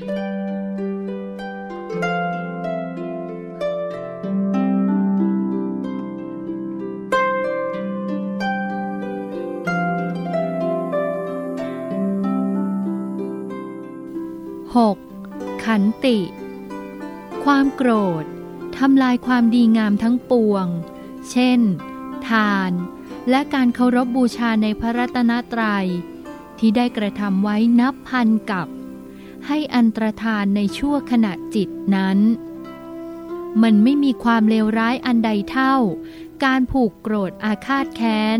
6. ขันติ ความโกรธทำลายความดีงามทั้งปวง เช่น ทาน และการเคารพบบูชาในพระรัตนตรยัย ที่ได้กระทำไว้นับพันกับ ให้อันตรธานในชั่วขณะจิตนั้น มันไม่มีความเลวร้ายอันใดเท่า การผูกโกรธอาฆาตแค้น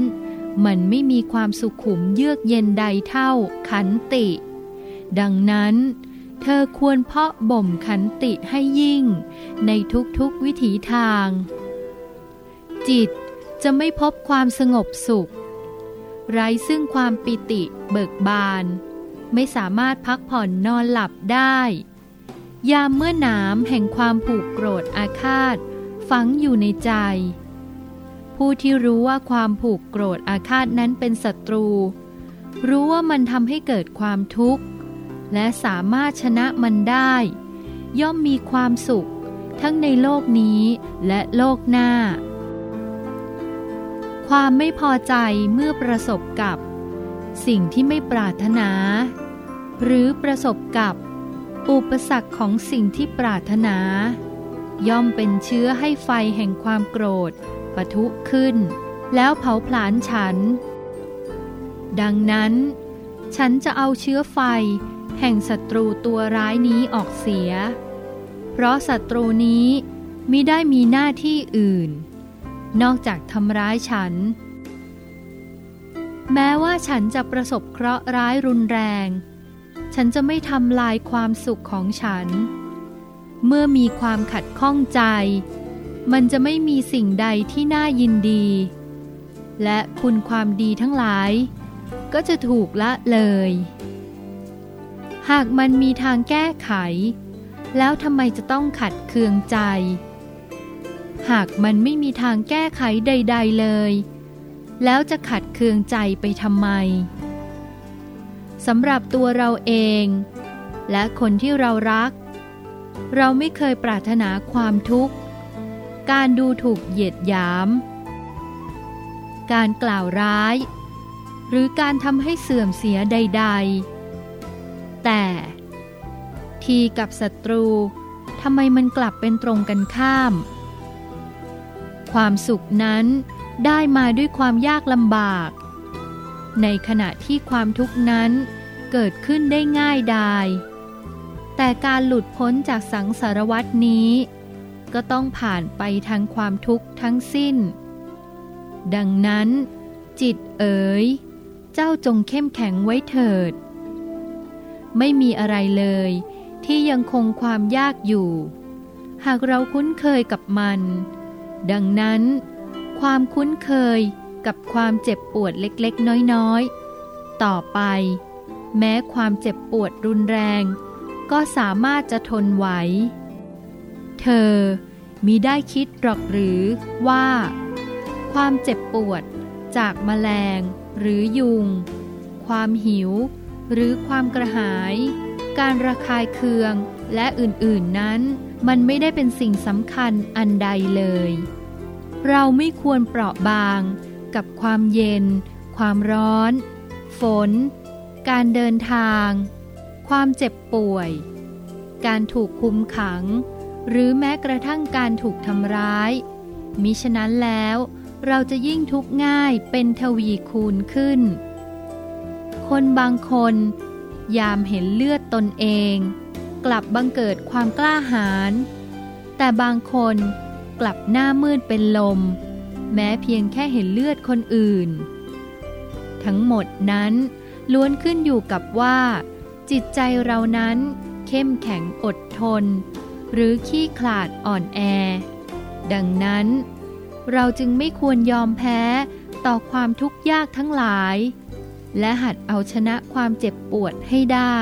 มันไม่มีความสุขุมเยือกเย็นใดเท่า ขันติ ดังนั้น เธอควรเพาะบ่มขันติให้ยิ่ง ในทุกๆวิถีทาง จิตจะไม่พบความสงบสุข ไร้ซึ่งความปิติเบิกบาน ไม่สามารถพักผ่อนนอนหลับได้ ยามเมื่อหนามแห่งความผูกโกรธอาฆาต ฝังอยู่ในใจ ผู้ที่รู้ว่าความผูกโกรธอาฆาตนั้นเป็นศัตรู รู้ว่ามันทำให้เกิดความทุกข์ และสามารถชนะมันได้ ย่อมมีความสุข ทั้งในโลกนี้และโลกหน้า ความไม่พอใจเมื่อประสบกับ สิ่งที่ไม่ปรารถนา หรือประสบกับ อุปสรรคของสิ่งที่ปรารถนา ย่อมเป็นเชื้อให้ไฟแห่งความโกรธปะทุขึ้น แล้วเผาผลาญฉัน ดังนั้น ฉันจะเอาเชื้อไฟแห่งศัตรูตัวร้ายนี้ออกเสีย เพราะศัตรูนี้มิได้มีหน้าที่อื่น นอกจากทำร้ายฉัน แม้ว่าฉันจะประสบเคราะห์ร้ายรุนแรง ฉันจะไม่ทำลายความสุขของฉัน เมื่อมีความขัดข้องใจ มันจะไม่มีสิ่งใดที่น่ายินดี และคุณความดีทั้งหลาย ก็จะถูกละเลย หากมันมีทางแก้ไข แล้วทำไมจะต้องขัดเคืองใจ หากมันไม่มีทางแก้ไขใด ๆเลย แล้วจะขัดเคืองใจไปทำไมสำหรับตัวเราเอง และคนที่เรารัก เราไม่เคยปรารถนาความทุกข์ การดูถูกเหยียดหยาม การกล่าวร้าย หรือการทำให้เสื่อมเสียใด ๆ แต่ทีกับศัตรูทำไมมันกลับเป็นตรงกันข้าม ความสุขนั้น ได้มาด้วยความยากลำบาก ในขณะที่ความทุกข์นั้นเกิดขึ้นได้ง่ายดาย แต่การหลุดพ้นจากสังสารวัตนี้ ก็ต้องผ่านไปทางความทุกข์ทั้งสิ้น ดังนั้น จิตเอ๋ย เจ้าจงเข้มแข็งไว้เถิด ไม่มีอะไรเลย ที่ยังคงความยากอยู่ หากเราคุ้นเคยกับมัน ดังนั้น ความคุ้นเคยกับความเจ็บปวดเล็กๆ น้อยๆ ต่อไป แม้ความเจ็บปวดรุนแรง ก็สามารถจะทนไหว เธอมีได้คิดหรอกหรือว่า ความเจ็บปวดจากแมลงหรือยุง ความหิว หรือความกระหาย การระคายเคืองและอื่นๆนั้น มันไม่ได้เป็นสิ่งสำคัญอันใดเลย เราไม่ควรเปราะบาง กับความเย็น ความร้อน ฝน การเดินทาง ความเจ็บป่วย การถูกคุมขัง หรือแม้กระทั่งการถูกทำร้าย มิฉะนั้นแล้วเราจะยิ่งทุกข์ง่ายเป็นทวีคูณขึ้น คนบางคน ยามเห็นเลือดตนเอง กลับบังเกิดความกล้าหาญแต่บางคน กลับหน้ามืดเป็นลม แม้เพียงแค่เห็นเลือดคนอื่น ทั้งหมดนั้นล้วนขึ้นอยู่กับว่า จิตใจเรานั้นเข้มแข็งอดทน หรือขี้ขลาดอ่อนแอ ดังนั้น เราจึงไม่ควรยอมแพ้ต่อความทุกข์ยากทั้งหลาย และหัดเอาชนะความเจ็บปวดให้ได้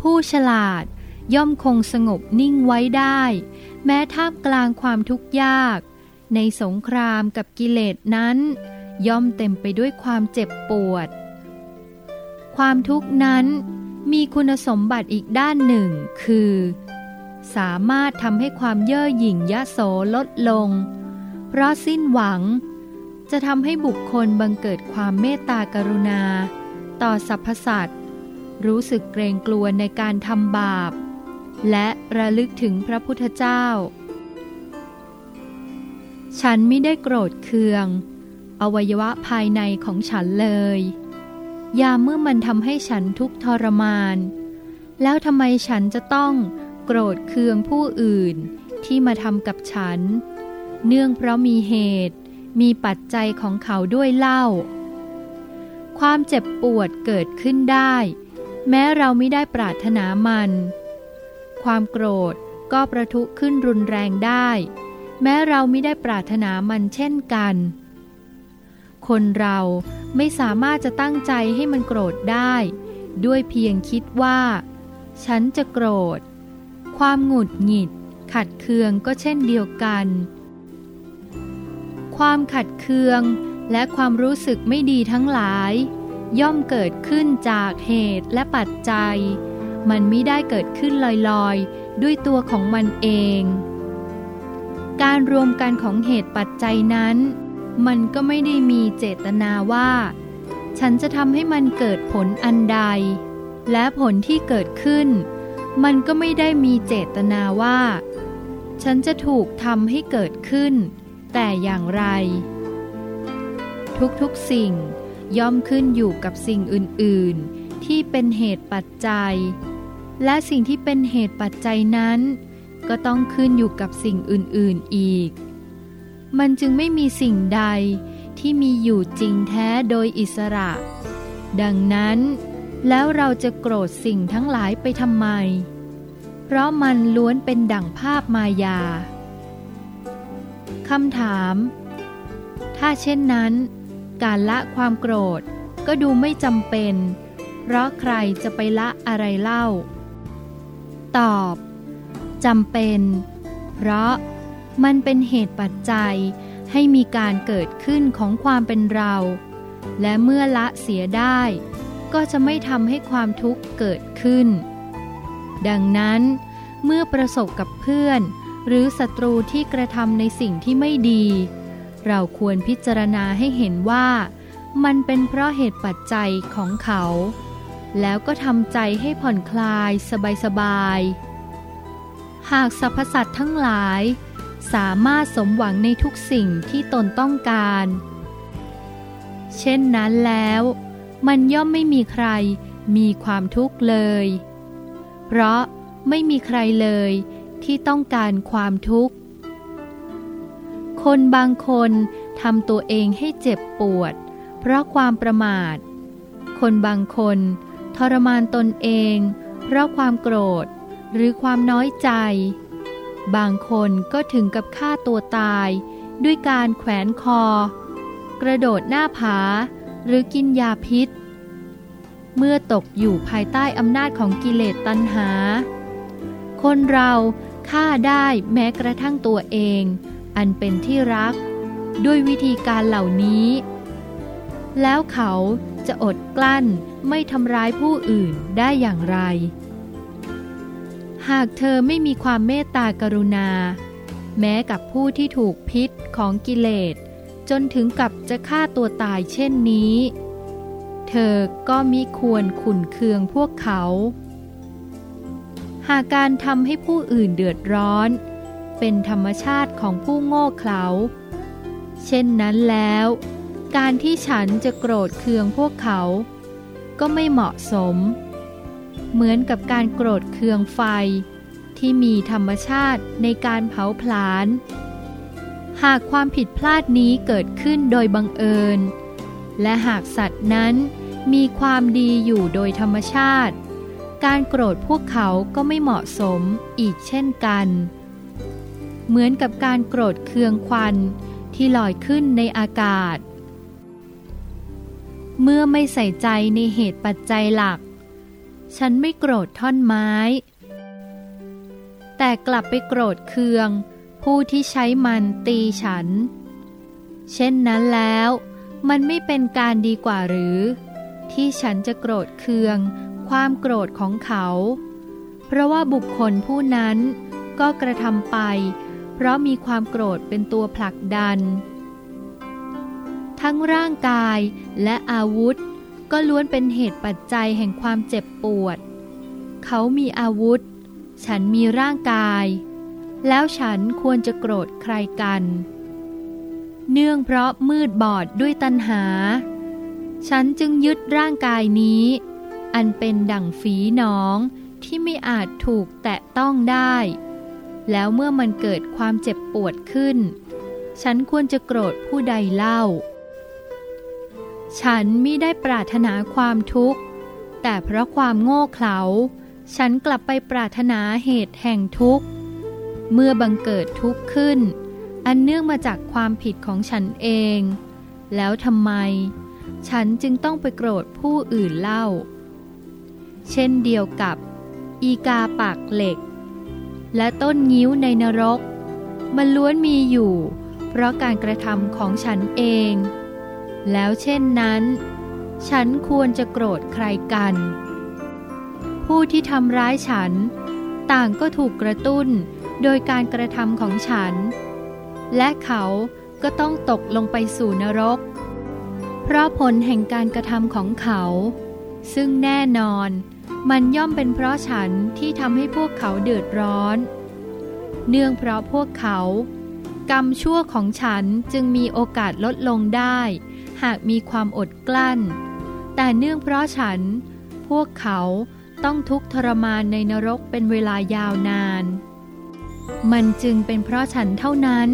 ผู้ฉลาด ย่อมคงสงบนิ่งไว้ได้ แม้ท่ามกลางความทุกข์ยาก ในสงครามกับกิเลสนั้น ย่อมเต็มไปด้วยความเจ็บปวด ความทุกข์นั้นมีคุณสมบัติอีกด้านหนึ่งคือ สามารถทำให้ความเย่อหยิ่งยะโสลดลง เพราะสิ้นหวัง จะทำให้บุคคลบังเกิดความเมตตากรุณา ต่อสรรพสัตว์รู้สึกเกรงกลัวในการทำบาป และระลึกถึงพระพุทธเจ้า ฉันไม่ได้โกรธเคือง อวัยวะภายในของฉันเลย ยามเมื่อมันทำให้ฉันทุกทรมาน แล้วทำไมฉันจะต้องโกรธเคืองผู้อื่นที่มาทำกับฉัน เนื่องเพราะมีเหตุ มีปัจจัยของเขาด้วยเล่า ความเจ็บปวดเกิดขึ้นได้ แม้เราไม่ได้ปรารถนามัน ความโกรธก็ประทุขึ้นรุนแรงได้ แม้เราไม่ได้ปรารถนามันเช่นกัน คนเราไม่สามารถจะตั้งใจให้มันโกรธได้ ด้วยเพียงคิดว่า ฉันจะโกรธ ความหงุดหงิด ขัดเคืองก็เช่นเดียวกัน ความขัดเคืองและความรู้สึกไม่ดีทั้งหลาย ย่อมเกิดขึ้นจากเหตุและปัจจัย มันไม่ได้เกิดขึ้นลอยๆ ด้วยตัวของมันเอง การรวมกันของเหตุปัจจัยนั้น มันก็ไม่ได้มีเจตนาว่า ฉันจะทำให้มันเกิดผลอันใด และผลที่เกิดขึ้น มันก็ไม่ได้มีเจตนาว่า ฉันจะถูกทำให้เกิดขึ้น แต่อย่างไร ทุกๆสิ่งย่อมขึ้นอยู่กับสิ่งอื่น ๆ ที่เป็นเหตุปัจจัย และสิ่งที่เป็นเหตุปัจจัยนั้น ก็ต้องขึ้นอยู่กับสิ่งอื่น ๆ อีก มันจึงไม่มีสิ่งใดที่มีอยู่จริงแท้โดยอิสระ ดังนั้น แล้วเราจะโกรธสิ่งทั้งหลายไปทำไม เพราะมันล้วนเป็นดั่งภาพมายาคำถาม ถ้าเช่นนั้น การละความโกรธก็ดูไม่จำเป็น เพราะใครจะไปละอะไรเล่า ตอบจำเป็น เพราะมันเป็นเหตุปัจจัยให้มีการเกิดขึ้นของความเป็นเรา และเมื่อละเสียได้ ก็จะไม่ทำให้ความทุกข์เกิดขึ้น ดังนั้นเมื่อประสบกับเพื่อน หรือศัตรูที่กระทำในสิ่งที่ไม่ดี เราควรพิจารณาให้เห็นว่า มันเป็นเพราะเหตุปัจจัยของเขา แล้วก็ทำใจให้ผ่อนคลายสบายๆ หากสรรพสัตว์ทั้งหลาย สามารถสมหวังในทุกสิ่งที่ตนต้องการ เช่นนั้นแล้ว มันย่อมไม่มีใครมีความทุกข์เลย เพราะไม่มีใครเลยที่ต้องการความทุกข์ คนบางคนทำตัวเองให้เจ็บปวด เพราะความประมาท คนบางคน ทรมานตนเอง เพราะความโกรธหรือความน้อยใจ บางคนก็ถึงกับฆ่าตัวตาย ด้วยการแขวนคอ กระโดดหน้าผา หรือกินยาพิษ เมื่อตกอยู่ภายใต้อำนาจของกิเลสตัณหา คนเราฆ่าได้แม้กระทั่งตัวเอง อันเป็นที่รัก ด้วยวิธีการเหล่านี้ แล้วเขา จะอดกลั้นไม่ทำร้ายผู้อื่นได้อย่างไร หากเธอไม่มีความเมตตากรุณา แม้กับผู้ที่ถูกพิษของกิเลส จนถึงกับจะฆ่าตัวตายเช่นนี้ เธอก็มิควรขุนเคืองพวกเขา หากการทำให้ผู้อื่นเดือดร้อน เป็นธรรมชาติของผู้โง่เขลา เช่นนั้นแล้ว การที่ฉันจะโกรธเคืองพวกเขา ก็ไม่เหมาะสม เหมือนกับการโกรธเคืองไฟ ที่มีธรรมชาติในการเผาผลาญ หากความผิดพลาดนี้เกิดขึ้นโดยบังเอิญ และหากสัตว์นั้นมีความดีอยู่โดยธรรมชาติ การโกรธพวกเขาก็ไม่เหมาะสมอีกเช่นกัน เหมือนกับการโกรธเคืองควันที่ลอยขึ้นในอากาศ เมื่อไม่ใส่ใจในเหตุปัจจัยหลัก ฉันไม่โกรธท่อนไม้ แต่กลับไปโกรธเคือง ผู้ที่ใช้มันตีฉัน เช่นนั้นแล้วมันไม่เป็นการดีกว่าหรือ ที่ฉันจะโกรธเคือง ความโกรธของเขา เพราะว่าบุคคลผู้นั้นก็กระทำไป เพราะมีความโกรธเป็นตัวผลักดัน ทั้งร่างกายและอาวุธ ก็ล้วนเป็นเหตุปัจจัยแห่งความเจ็บปวด เขามีอาวุธ ฉันมีร่างกาย แล้วฉันควรจะโกรธใครกัน เนื่องเพราะมืดบอดด้วยตัณหา ฉันจึงยึดร่างกายนี้ อันเป็นดั่งฝีน้องที่ไม่อาจถูกแตะต้องได้ แล้วเมื่อมันเกิดความเจ็บปวดขึ้น ฉันควรจะโกรธผู้ใดเล่า ฉันมิได้ปรารถนาความทุกข์ แต่เพราะความโง่เขลา ฉันกลับไปปรารถนาเหตุแห่งทุกข์ เมื่อบังเกิดทุกข์ขึ้น อันเนื่องมาจากความผิดของฉันเอง แล้วทำไม ฉันจึงต้องไปโกรธผู้อื่นเล่า เช่นเดียวกับ อีกาปากเหล็ก และต้นงิ้วในนรก มันล้วนมีอยู่ เพราะการกระทำของฉันเอง แล้วเช่นนั้น ฉันควรจะโกรธใครกัน ผู้ที่ทำร้ายฉัน ต่างก็ถูกกระตุ้นโดยการกระทำของฉัน และเขาก็ต้องตกลงไปสู่นรก เพราะผลแห่งการกระทำของเขา ซึ่งแน่นอนมันย่อมเป็นเพราะฉันที่ทำให้พวกเขาเดือดร้อน เนื่องเพราะพวกเขา กรรมชั่วของฉันจึงมีโอกาสลดลงได้ หากมีความอดกลั้น แต่เนื่องเพราะฉัน พวกเขาต้องทุกข์ทรมานในนรกเป็นเวลายาวนาน มันจึงเป็นเพราะฉันเท่านั้น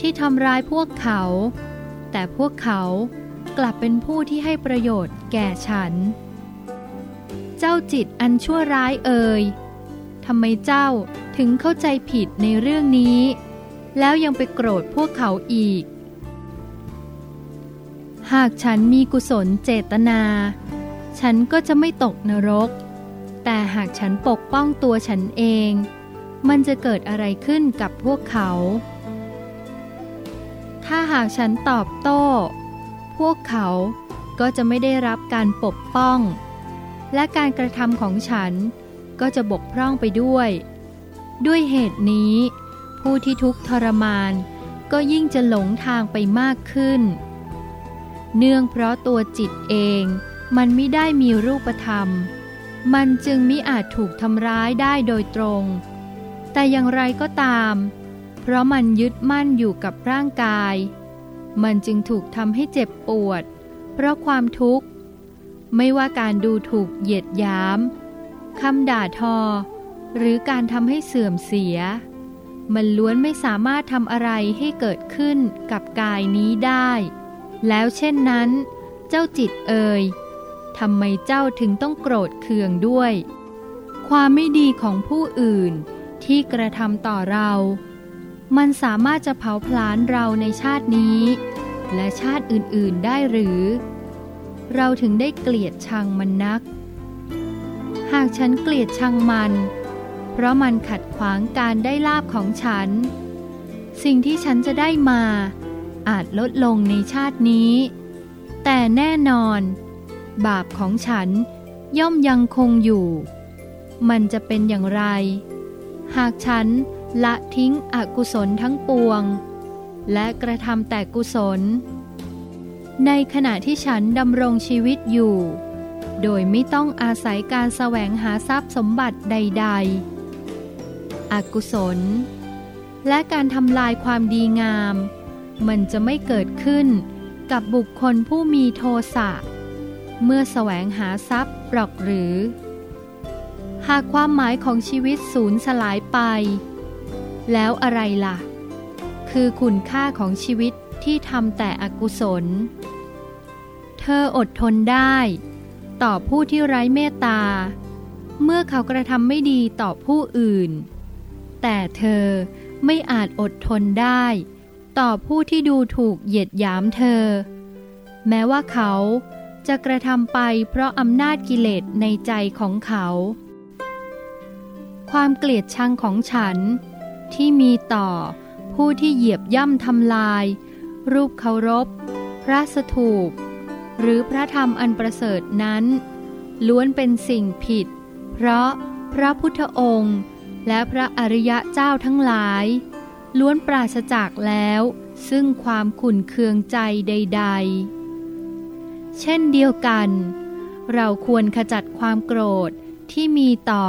ที่ทำร้ายพวกเขา แต่พวกเขากลับเป็นผู้ที่ให้ประโยชน์แก่ฉัน เจ้าจิตอันชั่วร้ายเอ่ยทำไมเจ้าถึงเข้าใจผิดในเรื่องนี้ แล้วยังไปโกรธพวกเขาอีก หากฉันมีกุศลเจตนา ฉันก็จะไม่ตกนรก แต่หากฉันปกป้องตัวฉันเอง มันจะเกิดอะไรขึ้นกับพวกเขา ถ้าหากฉันตอบโต้ พวกเขาก็จะไม่ได้รับการปกป้อง และการกระทำของฉันก็จะบกพร่องไปด้วย ด้วยเหตุนี้ ผู้ที่ทุกข์ทรมานก็ยิ่งจะหลงทางไปมากขึ้น เนื่องเพราะตัวจิตเองมันไม่ได้มีรูปธรรม มันจึงมิอาจถูกทำร้ายได้โดยตรง แต่อย่างไรก็ตาม เพราะมันยึดมั่นอยู่กับร่างกาย มันจึงถูกทำให้เจ็บปวด เพราะความทุกข์ ไม่ว่าการดูถูกเหยียดยามคำด่าทอ หรือการทำให้เสื่อมเสีย มันล้วนไม่สามารถทำอะไรให้เกิดขึ้นกับกายนี้ได้ แล้วเช่นนั้น เจ้าจิตเอ่ยทำไมเจ้าถึงต้องโกรธเคืองด้วย ความไม่ดีของผู้อื่นที่กระทำต่อเรา มันสามารถจะเผาผลาญเราในชาตินี้ และชาติอื่นๆได้หรือ เราถึงได้เกลียดชังมันนัก หากฉันเกลียดชังมัน เพราะมันขัดขวางการได้ลาบของฉัน สิ่งที่ฉันจะได้มา อาจลดลงในชาตินี้ แต่แน่นอน บาปของฉันย่อมยังคงอยู่ มันจะเป็นอย่างไร หากฉันละทิ้งอกุศลทั้งปวง และกระทำแต่กุศล ในขณะที่ฉันดำรงชีวิตอยู่ โดยไม่ต้องอาศัยการแสวงหาทรัพย์สมบัติใด ๆ อกุศล และการทำลายความดีงาม มันจะไม่เกิดขึ้นกับบุคคลผู้มีโทสะ เมื่อแสวงหาทรัพย์หรอกหรือ หากความหมายของชีวิตสูญสลายไป แล้วอะไรล่ะ คือคุณค่าของชีวิตที่ทำแต่อกุศล เธออดทนได้ ต่อผู้ที่ไร้เมตตา เมื่อเขากระทำไม่ดีต่อผู้อื่น แต่เธอไม่อาจอดทนได้ ต่อผู้ที่ดูถูกเหยียดหยามเธอ แม้ว่าเขาจะกระทำไปเพราะอำนาจกิเลสในใจของเขา ความเกลียดชังของฉัน ที่มีต่อผู้ที่เหยียบย่ำทำลาย รูปเคารพ พระสถูป หรือพระธรรมอันประเสริฐนั้น ล้วนเป็นสิ่งผิด เพราะพระพุทธองค์ และพระอริยะเจ้าทั้งหลาย ล้วนปราศจากแล้ว ซึ่งความขุ่นเคืองใจใด ๆ เช่นเดียวกัน เราควรขจัดความโกรธที่มีต่อ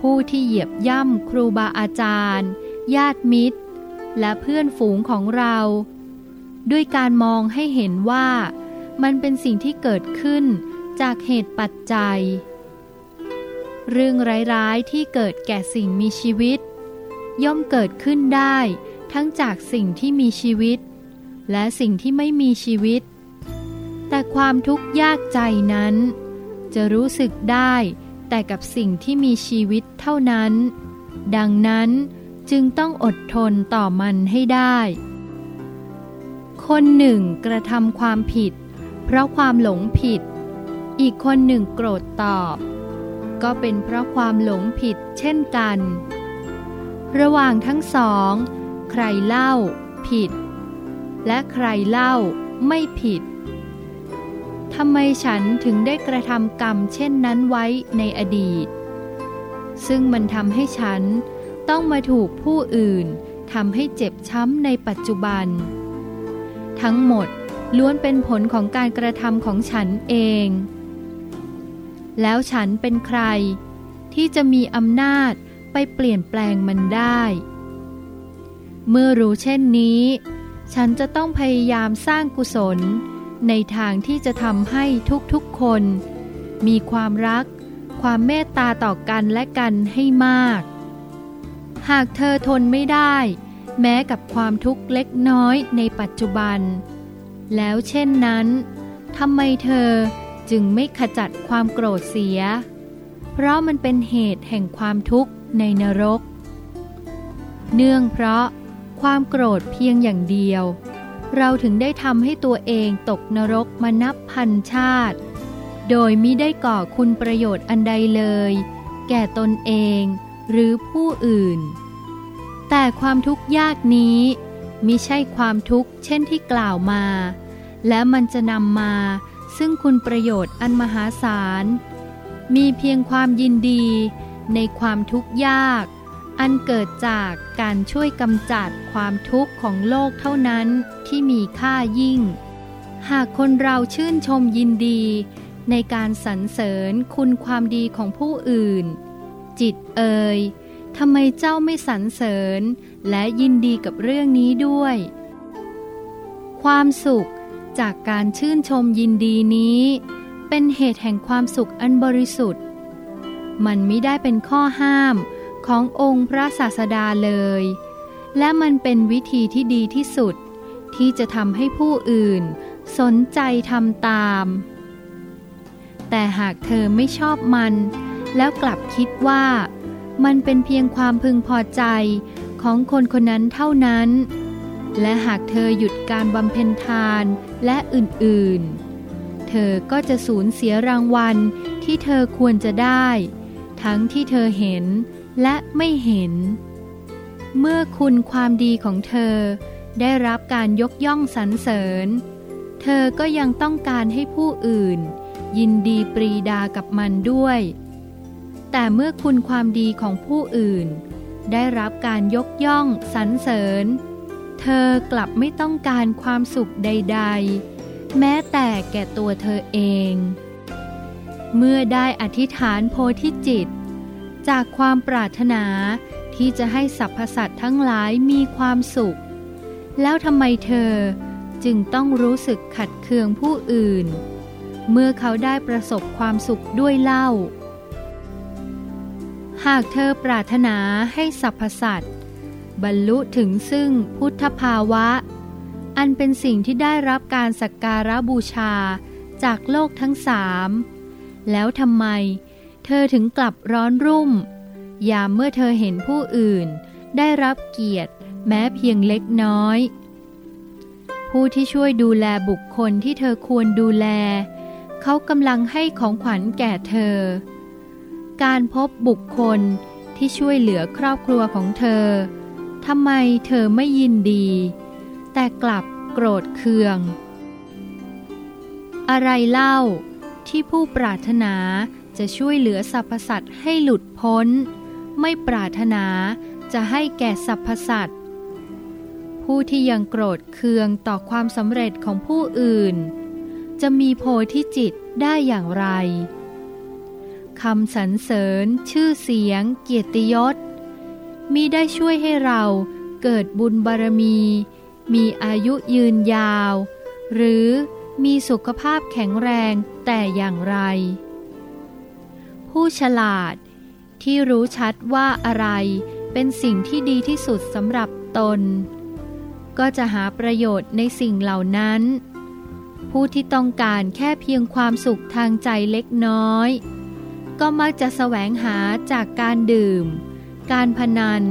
ผู้ที่เหยียบย่ำครูบาอาจารย์ ญาติมิตร และเพื่อนฝูงของเรา ด้วยการมองให้เห็นว่า มันเป็นสิ่งที่เกิดขึ้นจากเหตุปัจจัย เรื่องร้ายๆที่เกิดแก่สิ่งมีชีวิต ย่อมเกิดขึ้นได้ ทั้งจากสิ่งที่มีชีวิต และสิ่งที่ไม่มีชีวิต แต่ความทุกข์ยากใจนั้น จะรู้สึกได้แต่กับสิ่งที่มีชีวิตเท่านั้น ดังนั้นจึงต้องอดทนต่อมันให้ได้ คนหนึ่งกระทำความผิด เพราะความหลงผิด อีกคนหนึ่งโกรธตอบ ก็เป็นเพราะความหลงผิดเช่นกัน ระหว่างทั้งสอง ใครเล่า ผิด และใครเล่าไม่ผิดทำไมฉันถึงได้กระทำกรรมเช่นนั้นไว้ในอดีต ซึ่งมันทำให้ฉันต้องมาถูกผู้อื่นทำให้เจ็บช้ำในปัจจุบัน ทั้งหมดล้วนเป็นผลของการกระทำของฉันเอง แล้วฉันเป็นใคร ที่จะมีอำนาจ ไปเปลี่ยนแปลงมันได้ เมื่อรู้เช่นนี้ ฉันจะต้องพยายามสร้างกุศล ในทางที่จะทำให้ทุกๆคน มีความรัก ความเมตตาต่อกันและกันให้มาก หากเธอทนไม่ได้ แม้กับความทุกข์เล็กน้อยในปัจจุบัน แล้วเช่นนั้นทำไมเธอจึงไม่ขจัดความโกรธเสีย เพราะมันเป็นเหตุแห่งความทุกข์ ในนรก เนื่องเพราะความโกรธเพียงอย่างเดียว เราถึงได้ทำให้ตัวเองตกนรกมานับพันชาติ โดยมิได้ก่อคุณประโยชน์อันใดเลย แก่ตนเองหรือผู้อื่น แต่ความทุกข์ยากนี้มิใช่ความทุกข์เช่นที่กล่าวมา และมันจะนำมาซึ่งคุณประโยชน์อันมหาศาล มีเพียงความยินดี ในความทุกข์ยาก อันเกิดจากการช่วยกำจัดความทุกข์ของโลกเท่านั้นที่มีค่ายิ่ง หากคนเราชื่นชมยินดี ในการสรรเสริญคุณความดีของผู้อื่น จิตเอ่ยทำไมเจ้าไม่สรรเสริญและยินดีกับเรื่องนี้ด้วย ความสุขจากการชื่นชมยินดีนี้ เป็นเหตุแห่งความสุขอันบริสุทธิ์ มันไม่ได้เป็นข้อห้ามขององค์พระศาสดาเลย และมันเป็นวิธีที่ดีที่สุด ที่จะทำให้ผู้อื่น สนใจทำตาม แต่หากเธอไม่ชอบมัน แล้วกลับคิดว่า มันเป็นเพียงความพึงพอใจของคนคนนั้นเท่านั้น และหากเธอหยุดการบำเพ็ญทานและอื่นๆ เธอก็จะสูญเสียรางวัลที่เธอควรจะได้ ทั้งที่เธอเห็นและไม่เห็น เมื่อคุณความดีของเธอ ได้รับการยกย่องสรรเสริญ เธอก็ยังต้องการให้ผู้อื่น ยินดีปรีดากับมันด้วย แต่เมื่อคุณความดีของผู้อื่น ได้รับการยกย่องสรรเสริญ เธอกลับไม่ต้องการความสุขใด ๆ แม้แต่แก่ตัวเธอเอง เมื่อได้อธิษฐานโพธิจิต จากความปรารถนาที่จะให้สรรพสัตว์ทั้งหลายมีความสุข แล้วทำไมเธอจึงต้องรู้สึกขัดเคืองผู้อื่น เมื่อเขาได้ประสบความสุขด้วยเล่า หากเธอปรารถนาให้สรรพสัตว์บรรลุถึงซึ่งพุทธภาวะ อันเป็นสิ่งที่ได้รับการสักการะบูชาจากโลกทั้งสาม แล้วทำไม เธอถึงกลับร้อนรุ่ม ยามเมื่อเธอเห็นผู้อื่น ได้รับเกียรติ แม้เพียงเล็กน้อย ผู้ที่ช่วยดูแลบุคคลที่เธอควรดูแล เขากำลังให้ของขวัญแก่เธอ การพบบุคคลที่ช่วยเหลือครอบครัวของเธอทำไมเธอไม่ยินดี แต่กลับโกรธเคือง อะไรเล่า ที่ผู้ปรารถนาจะช่วยเหลือสรรพสัตว์ให้หลุดพ้น ไม่ปรารถนาจะให้แก่สรรพสัตว์ผู้ที่ยังโกรธเคืองต่อความสำเร็จของผู้อื่น จะมีโพธิจิตได้อย่างไรคำสรรเสริญ ชื่อเสียง เกียรติยศมิได้ช่วยให้เราเกิดบุญบารมี มีอายุยืนยาว หรือ มีสุขภาพแข็งแรงแต่อย่างไร ผู้ฉลาดที่รู้ชัดว่าอะไรเป็นสิ่งที่ดีที่สุดสำหรับตน ก็จะหาประโยชน์ในสิ่งเหล่านั้น ผู้ที่ต้องการแค่เพียงความสุขทางใจเล็กน้อย ก็มักจะแสวงหาจากการดื่ม การพนัน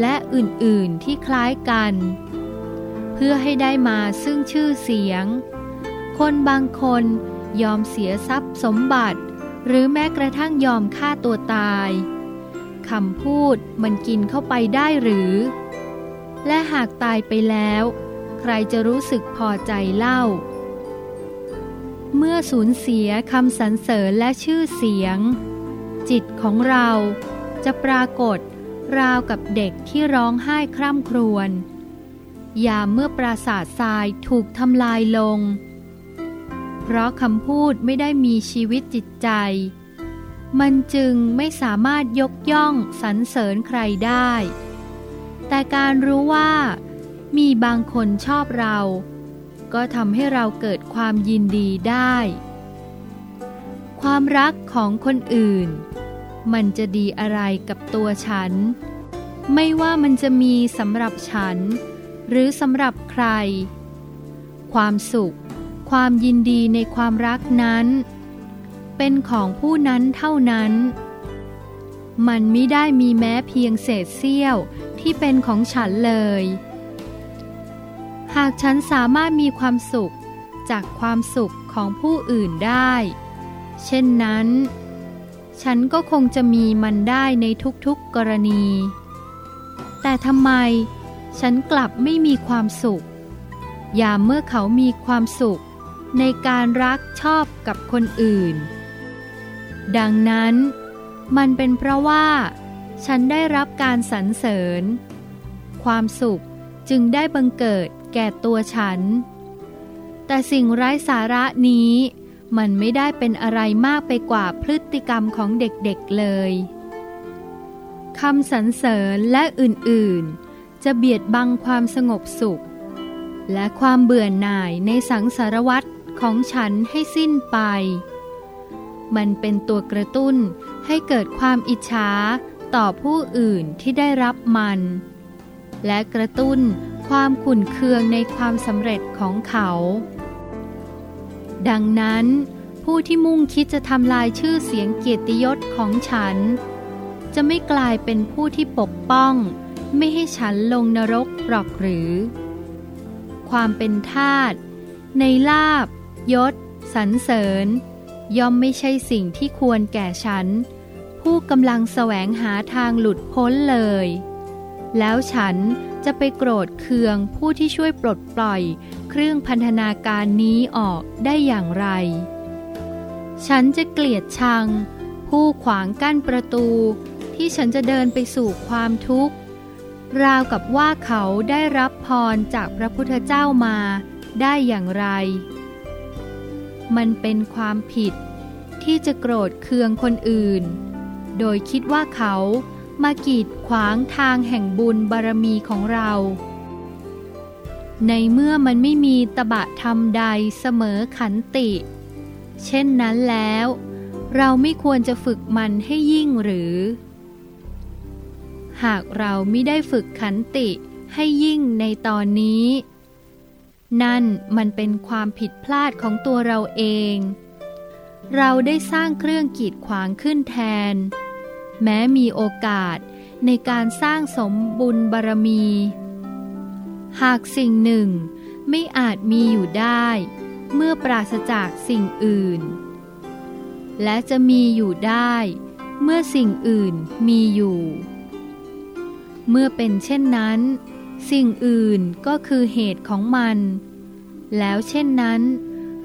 และอื่นๆที่คล้ายกัน เพื่อให้ได้มาซึ่งชื่อเสียง คนบางคนยอมเสียทรัพย์สมบัติ หรือแม้กระทั่งยอมฆ่าตัวตายคำพูดมันกินเข้าไปได้หรือ และหากตายไปแล้ว ใครจะรู้สึกพอใจเล่า เมื่อสูญเสียคำสรรเสริญและชื่อเสียง จิตของเราจะปรากฏราวกับเด็กที่ร้องไห้คร่ำครวญยามเมื่อปราสาททรายถูกทำลายลง เพราะคำพูดไม่ได้มีชีวิตจิตใจ มันจึงไม่สามารถยกย่องสรรเสริญใครได้ แต่การรู้ว่า มีบางคนชอบเรา ก็ทำให้เราเกิดความยินดีได้ ความรักของคนอื่น มันจะดีอะไรกับตัวฉัน ไม่ว่ามันจะมีสำหรับฉัน หรือสำหรับใคร ความสุข ความยินดีในความรักนั้น เป็นของผู้นั้นเท่านั้น มันไม่ได้มีแม้เพียงเศษเสี้ยวที่เป็นของฉันเลย หากฉันสามารถมีความสุขจากความสุขของผู้อื่นได้ เช่นนั้น ฉันก็คงจะมีมันได้ในทุกๆกรณี แต่ทำไมฉันกลับไม่มีความสุข ยามเมื่อเขามีความสุข ในการรักชอบกับคนอื่น ดังนั้น มันเป็นเพราะว่า ฉันได้รับการสรรเสริญ ความสุขจึงได้บังเกิดแก่ตัวฉัน แต่สิ่งไร้สาระนี้มันไม่ได้เป็นอะไรมากไปกว่าพฤติกรรมของเด็กๆเลย คำสรรเสริญและอื่นๆ จะเบียดบังความสงบสุข และความเบื่อหน่ายในสังสารวัตร ของฉันให้สิ้นไป มันเป็นตัวกระตุ้นให้เกิดความอิจฉาต่อผู้อื่นที่ได้รับมัน และกระตุ้นความขุ่นเคืองในความสำเร็จของเขา ดังนั้น ผู้ที่มุ่งคิดจะทำลายชื่อเสียงเกียรติยศของฉัน จะไม่กลายเป็นผู้ที่ปกป้อง ไม่ให้ฉันลงนรกหรอกหรือ ความเป็นทาตในลาบ ยศสรรเสริญ ย่อมไม่ใช่สิ่งที่ควรแก่ฉัน ผู้กำลังแสวงหาทางหลุดพ้นเลย แล้วฉันจะไปโกรธเคืองผู้ที่ช่วยปลดปล่อย เครื่องพันธนาการนี้ออกได้อย่างไร ฉันจะเกลียดชัง ผู้ขวางกั้นประตู ที่ฉันจะเดินไปสู่ความทุกข์ ราวกับว่าเขาได้รับพรจากพระพุทธเจ้ามาได้อย่างไร มันเป็นความผิด ที่จะโกรธเคืองคนอื่น โดยคิดว่าเขามากีดขวางทางแห่งบุญบารมีของเรา ในเมื่อมันไม่มีตบะธรรมใดเสมอขันติ เช่นนั้นแล้ว เราไม่ควรจะฝึกมันให้ยิ่งหรือ หากเราไม่ได้ฝึกขันติให้ยิ่งในตอนนี้ นั่นมันเป็นความผิดพลาดของตัวเราเอง เราได้สร้างเครื่องกีดขวางขึ้นแทน แม้มีโอกาสในการสร้างสมบุญบารมี หากสิ่งหนึ่งไม่อาจมีอยู่ได้ เมื่อปราศจากสิ่งอื่น และจะมีอยู่ได้ เมื่อสิ่งอื่นมีอยู่ เมื่อเป็นเช่นนั้น สิ่งอื่นก็คือเหตุของมัน แล้วเช่นนั้น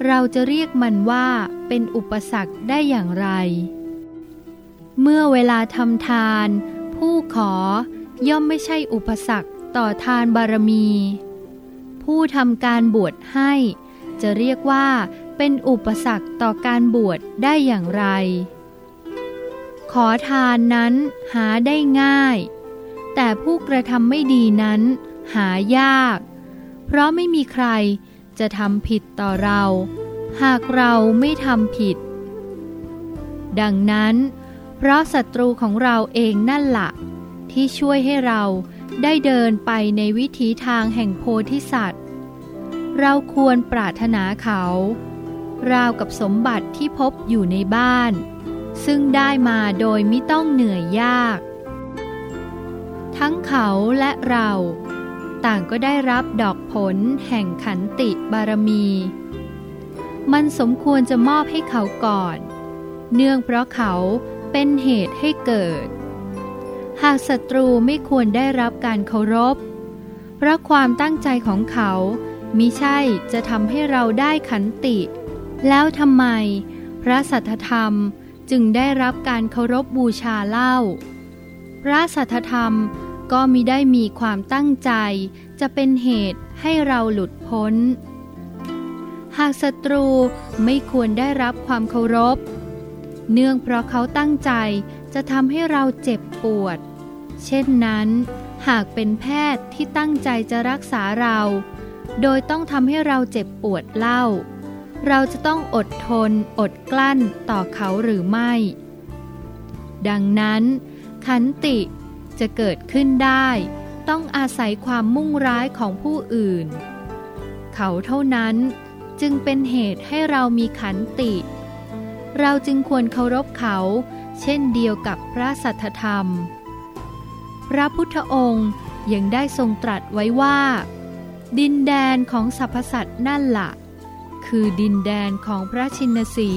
เราจะเรียกมันว่าเป็นอุปสรรคได้อย่างไร เมื่อเวลาทำทาน ผู้ขอย่อมไม่ใช่อุปสรรคต่อทานบารมี ผู้ทำการบวชให้ จะเรียกว่าเป็นอุปสรรคต่อการบวชได้อย่างไร ขอทานนั้นหาได้ง่าย แต่ผู้กระทำไม่ดีนั้น หายาก เพราะไม่มีใครจะทำผิดต่อเรา หากเราไม่ทำผิด ดังนั้น เพราะศัตรูของเราเองนั่นละ่ะที่ช่วยให้เราได้เดินไปในวิถีทางแห่งโพธิสัตว์ เราควรปรารถนาเขา ราวกับสมบัติที่พบอยู่ในบ้าน ซึ่งได้มาโดยไม่ต้องเหนื่อยยาก ทั้งเขาและเรา ต่างก็ได้รับดอกผลแห่งขันติบารมี มันสมควรจะมอบให้เขาก่อน เนื่องเพราะเขาเป็นเหตุให้เกิด หากศัตรูไม่ควรได้รับการเคารพ เพราะความตั้งใจของเขามิใช่จะทำให้เราได้ขันติ แล้วทำไม พระสัทธรรมจึงได้รับการเคารพบูชาเล่า พระสัทธรรม ก็มิได้มีความตั้งใจ จะเป็นเหตุให้เราหลุดพ้น หากศัตรูไม่ควรได้รับความเคารพ เนื่องเพราะเขาตั้งใจจะทำให้เราเจ็บปวด เช่นนั้น หากเป็นแพทย์ที่ตั้งใจจะรักษาเรา โดยต้องทำให้เราเจ็บปวดเล่า เราจะต้องอดทน อดกลั้นต่อเขาหรือไม่ ดังนั้น ขันติ จะเกิดขึ้นได้ ต้องอาศัยความมุ่งร้ายของผู้อื่น เขาเท่านั้นจึงเป็นเหตุให้เรามีขันติ เราจึงควรเคารพเขา เช่นเดียวกับพระสัทธธรรม พระพุทธองค์ยังได้ทรงตรัสไว้ว่า ดินแดนของสรรพสัตว์นั่นละ่ะ คือดินแดนของพระชินสี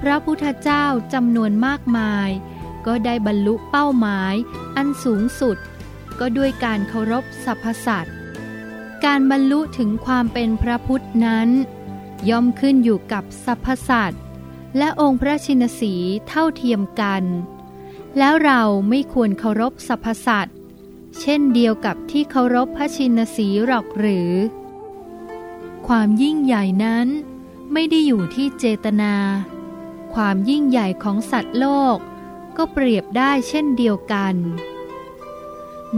พระพุทธเจ้าจำนวนมากมาย ก็ได้บรรลุเป้าหมาย อันสูงสุด ก็ด้วยการเคารพสรรพสัตว์การบรรลุถึงความเป็นพระพุทธนั้น ย่อมขึ้นอยู่กับสรรพสัตว์และองค์พระชินสีเท่าเทียมกัน แล้วเราไม่ควรเคารพสรรพสัตว์เช่นเดียวกับที่เคารพพระชินสีหรอกหรือ ความยิ่งใหญ่นั้นไม่ได้อยู่ที่เจตนา ความยิ่งใหญ่ของสัตว์โลก ก็เปรียบได้เช่นเดียวกัน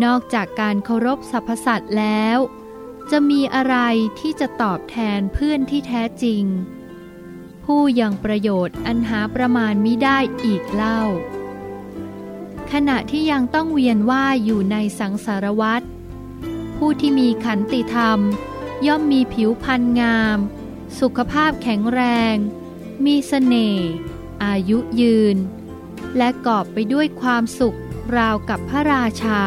นอกจากการเคารพสรรพสัตว์แล้ว จะมีอะไรที่จะตอบแทนเพื่อนที่แท้จริง ผู้ยังประโยชน์อันหาประมาณมิได้อีกเล่า ขณะที่ยังต้องเวียนว่ายอยู่ในสังสารวัฏผู้ที่มีขันติธรรม ย่อมมีผิวพรรณงาม สุขภาพแข็งแรง มีสเสน่ห์อายุยืน และกอบไปด้วยความสุขราวกับพระราชา